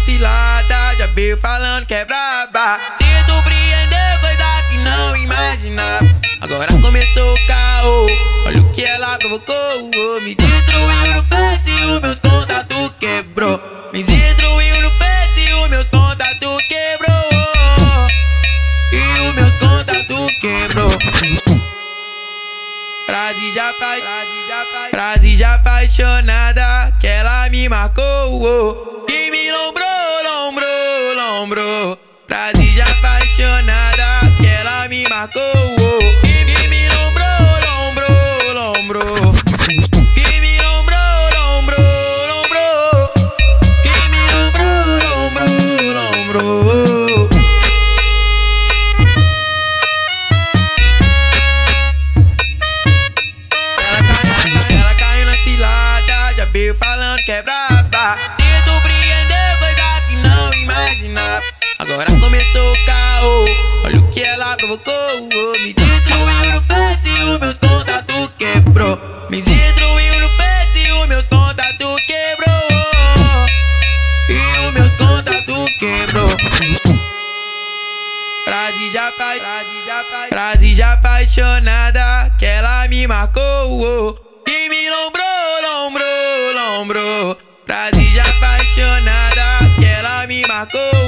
cilada, já veio falando que é braba. Se surpreendeu, coisa que não imaginava. Agora começou o caô, olha o que ela provocou. Me destruiu no fete, os meus contatos quebrou. Me destruiu no fete, os meus contatos quebrou. E os meus contatos quebrou. Frase já faz, frase já apaixonada, que ela me marcou. Oh. Lombrou. Frase já apaixonada que ela me marcou. E me, me lombrou, lombrou, lombrou. Que me lombrou, lombrou, lombrou. Que me lombrou, lombrou, lombrou. Ela caiu, ela caiu na cilada, já veio falando que é braba. Agora começou o caô. Olha o que ela provocou. Me destruiu no flat e os meus contatos quebrou. Me destruiu no flat e os meus contatos quebrou. E os meus contatos quebrou. Frase já, pa já frase já apaixonada que ela me marcou. E me lombrou, lombrou, lombrou. Frase já apaixonada que ela me marcou.